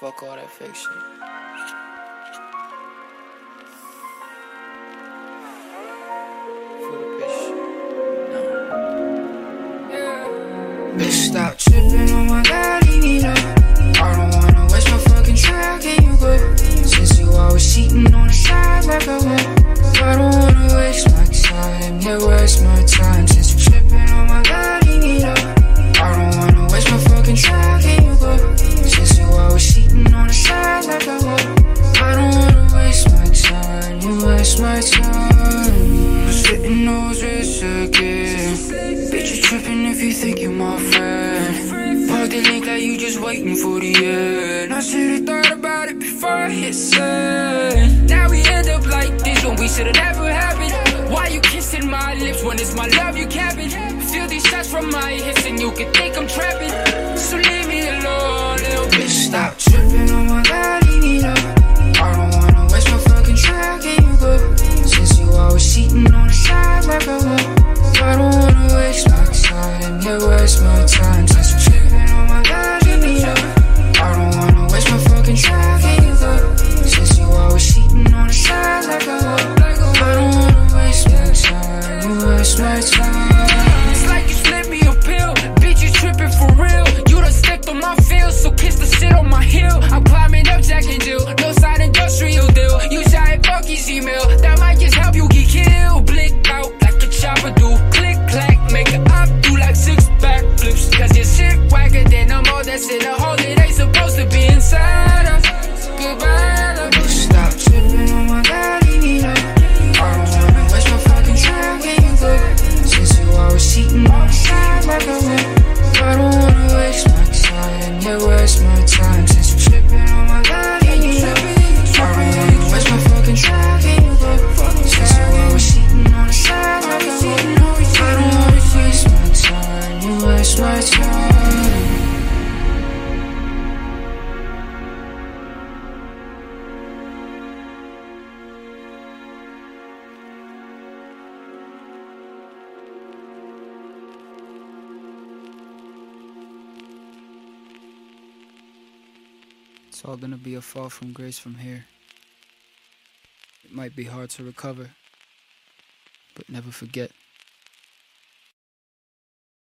Fuck all that fiction. Bitch, stop tripping on my god, he need a time Slitting those wrists again Bitch, you tripping if you think you're my friend. Park the link like you just waiting for the end. I should've thought about it before I hit send. Now we end up like this when we should've never happened. Why you kissing my lips when it's my love you capping? Feel these shots from my hips and you can think Waste my time just tripping on my life. My It's all gonna be a fall from grace from here. It might be hard to recover, but never forget.